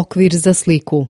okvir za sliku